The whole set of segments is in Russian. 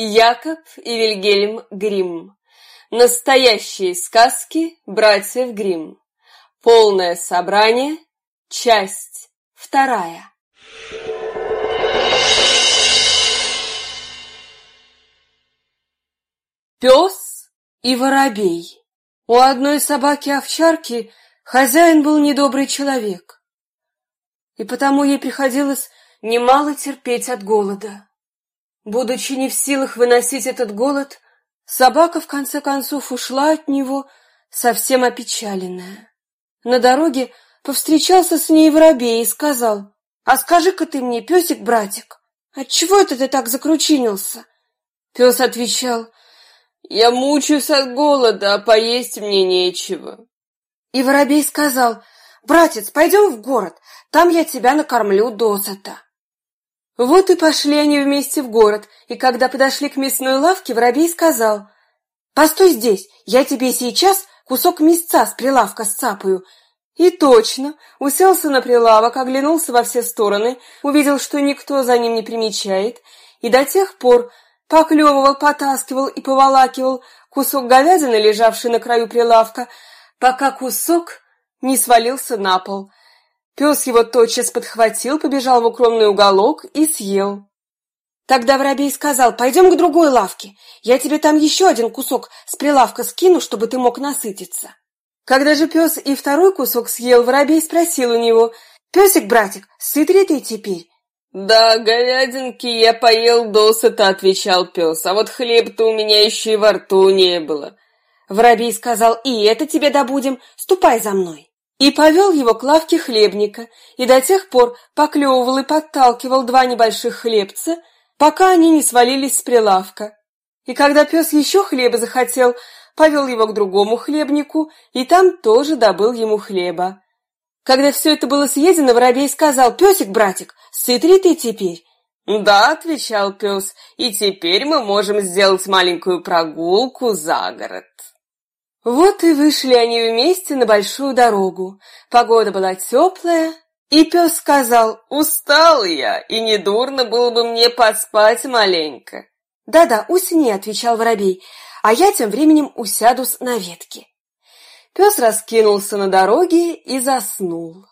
Якоб и Вильгельм Гримм. Настоящие сказки братьев Гримм. Полное собрание. Часть вторая. Пес и воробей. У одной собаки-овчарки хозяин был недобрый человек, и потому ей приходилось немало терпеть от голода. Будучи не в силах выносить этот голод, собака в конце концов ушла от него, совсем опечаленная. На дороге повстречался с ней воробей и сказал, «А скажи-ка ты мне, песик-братик, отчего это ты так закручинился?» Пес отвечал, «Я мучаюсь от голода, а поесть мне нечего». И воробей сказал, «Братец, пойдем в город, там я тебя накормлю досыта». Вот и пошли они вместе в город, и когда подошли к мясной лавке, воробей сказал, «Постой здесь, я тебе сейчас кусок мясца с прилавка сцапаю». И точно, уселся на прилавок, оглянулся во все стороны, увидел, что никто за ним не примечает, и до тех пор поклевывал, потаскивал и поволакивал кусок говядины, лежавший на краю прилавка, пока кусок не свалился на пол. Пес его тотчас подхватил, побежал в укромный уголок и съел. Тогда воробей сказал, пойдем к другой лавке, я тебе там еще один кусок с прилавка скину, чтобы ты мог насытиться. Когда же пес и второй кусок съел, воробей спросил у него, «Песик-братик, сыт ли ты теперь?» «Да, говядинки я поел досыта», — отвечал пес, «а вот хлеб-то у меня еще и во рту не было». Воробей сказал, «И это тебе добудем, ступай за мной» и повел его к лавке хлебника, и до тех пор поклевывал и подталкивал два небольших хлебца, пока они не свалились с прилавка. И когда пес еще хлеба захотел, повел его к другому хлебнику, и там тоже добыл ему хлеба. Когда все это было съедено, воробей сказал, «Песик-братик, сыт ли ты теперь?» «Да», — отвечал пес, — «и теперь мы можем сделать маленькую прогулку за город». Вот и вышли они вместе на большую дорогу. Погода была теплая, и пес сказал, «Устал я, и недурно было бы мне поспать маленько». «Да-да, усни», — отвечал воробей, «а я тем временем усядусь на ветке». Пес раскинулся на дороге и заснул.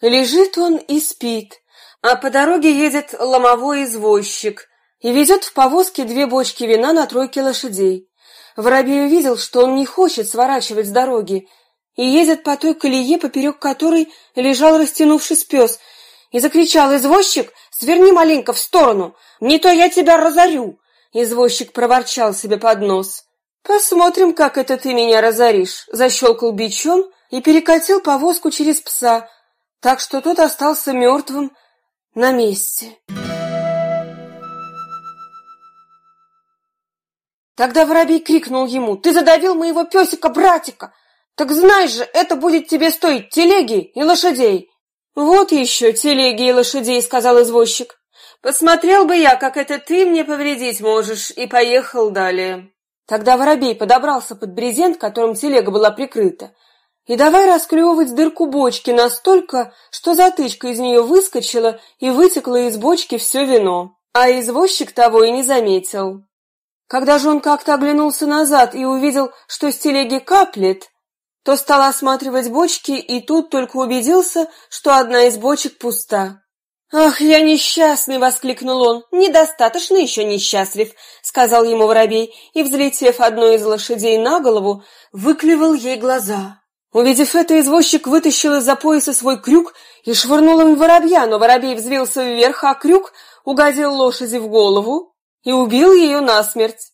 Лежит он и спит, а по дороге едет ломовой извозчик, и везет в повозке две бочки вина на тройке лошадей. Воробей увидел, что он не хочет сворачивать с дороги, и едет по той колее, поперек которой лежал растянувшись пес, и закричал «Извозчик, сверни маленько в сторону, не то я тебя разорю!» Извозчик проворчал себе под нос. «Посмотрим, как это ты меня разоришь!» Защелкал бичом и перекатил повозку через пса, так что тот остался мертвым на месте. Тогда воробей крикнул ему, «Ты задавил моего песика-братика! Так знай же, это будет тебе стоить телеги и лошадей!» «Вот еще телеги и лошадей», — сказал извозчик. «Посмотрел бы я, как это ты мне повредить можешь, и поехал далее». Тогда воробей подобрался под брезент, которым телега была прикрыта, и давай расклевывать дырку бочки настолько, что затычка из нее выскочила и вытекло из бочки все вино. А извозчик того и не заметил. Когда же он как-то оглянулся назад и увидел, что с телеги каплет, то стал осматривать бочки и тут только убедился, что одна из бочек пуста. «Ах, я несчастный!» — воскликнул он. «Недостаточно еще несчастлив!» — сказал ему воробей, и, взлетев одной из лошадей на голову, выклевал ей глаза. Увидев это, извозчик вытащил из-за пояса свой крюк и швырнул им воробья, но воробей взвился вверх, а крюк угодил лошади в голову, и убил ее насмерть.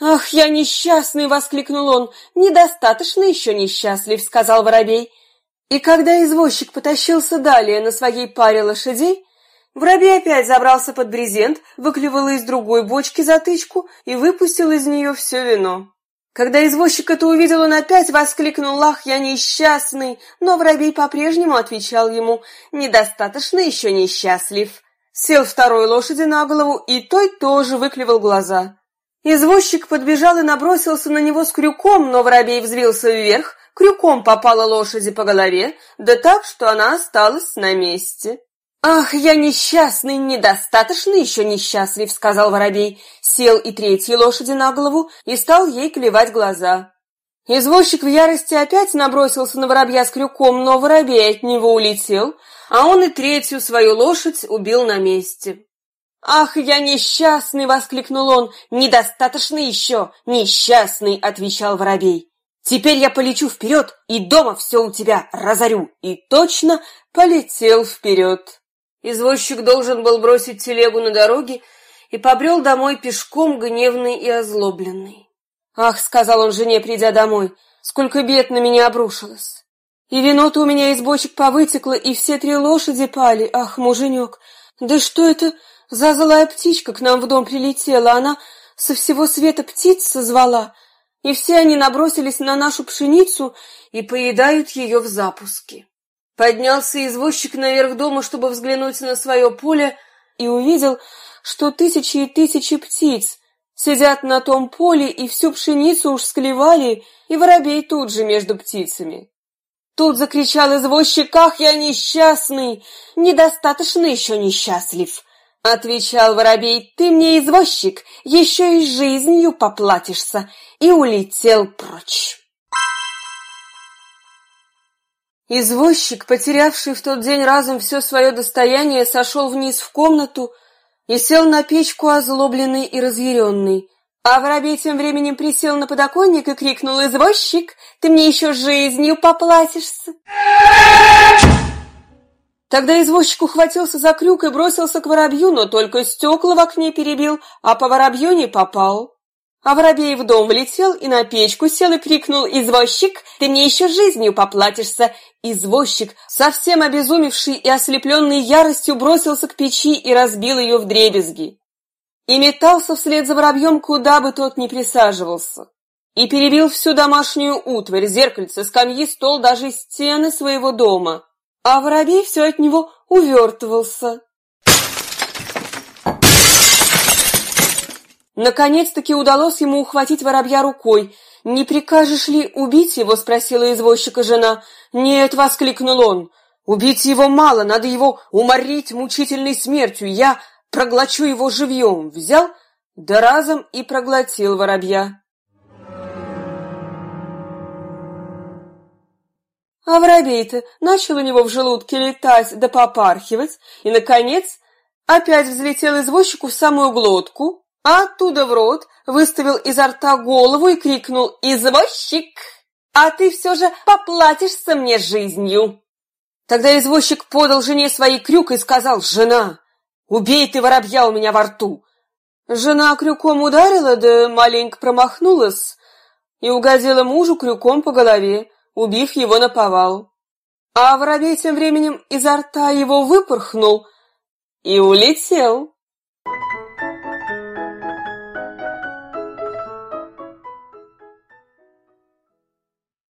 «Ах, я несчастный!» — воскликнул он. «Недостаточно еще несчастлив», — сказал воробей. И когда извозчик потащился далее на своей паре лошадей, воробей опять забрался под брезент, выклевал из другой бочки затычку и выпустил из нее все вино. Когда извозчик это увидел, он опять воскликнул «Ах, я несчастный!» Но воробей по-прежнему отвечал ему «Недостаточно еще несчастлив» сел второй лошади на голову, и той тоже выклевал глаза. Извозчик подбежал и набросился на него с крюком, но воробей взвился вверх, крюком попала лошади по голове, да так, что она осталась на месте. «Ах, я несчастный, недостаточно еще несчастлив», — сказал воробей, сел и третьей лошади на голову и стал ей клевать глаза. Извозчик в ярости опять набросился на воробья с крюком, но воробей от него улетел, а он и третью свою лошадь убил на месте. «Ах, я несчастный!» — воскликнул он. «Недостаточно еще! Несчастный!» — отвечал воробей. «Теперь я полечу вперед и дома все у тебя разорю!» И точно полетел вперед. Извозчик должен был бросить телегу на дороге и побрел домой пешком, гневный и озлобленный. «Ах!» — сказал он жене, придя домой, — «сколько бед на меня обрушилось! И вино-то у меня из бочек повытекло, и все три лошади пали. Ах, муженек, да что это за злая птичка к нам в дом прилетела? Она со всего света птиц созвала, и все они набросились на нашу пшеницу и поедают ее в запуске». Поднялся извозчик наверх дома, чтобы взглянуть на свое поле, и увидел, что тысячи и тысячи птиц сидят на том поле и всю пшеницу уж склевали, и воробей тут же между птицами. Тут закричал извозчик, «Ах, я несчастный! Недостаточно еще несчастлив!» Отвечал воробей, «Ты мне, извозчик, еще и жизнью поплатишься!» И улетел прочь. Извозчик, потерявший в тот день разом все свое достояние, сошел вниз в комнату и сел на печку озлобленный и разъяренный. А воробей тем временем присел на подоконник и крикнул «Извозчик, ты мне еще жизнью поплатишься!» Тогда извозчик ухватился за крюк и бросился к воробью, но только стекла в окне перебил, а по воробью не попал. А воробей в дом влетел и на печку сел и крикнул «Извозчик, ты мне еще жизнью поплатишься!» Извозчик, совсем обезумевший и ослепленный яростью, бросился к печи и разбил ее в дребезги. И метался вслед за воробьем, куда бы тот ни присаживался. И перебил всю домашнюю утварь, зеркальце, скамьи, стол, даже стены своего дома. А воробей все от него увертывался. Наконец-таки удалось ему ухватить воробья рукой. «Не прикажешь ли убить его?» — спросила извозчика жена. «Нет», — воскликнул он, — «убить его мало, надо его уморить мучительной смертью. Я проглочу его живьем». Взял, да разом и проглотил воробья. А воробей-то начал у него в желудке летать да попархивать, и, наконец, опять взлетел извозчику в самую глотку, а оттуда в рот выставил изо рта голову и крикнул «Извозчик, а ты все же поплатишься мне жизнью!» Тогда извозчик подал жене свои крюк и сказал «Жена, убей ты воробья у меня во рту!» Жена крюком ударила, да маленько промахнулась и угодила мужу крюком по голове, убив его на повал. А воробей тем временем изо рта его выпорхнул и улетел.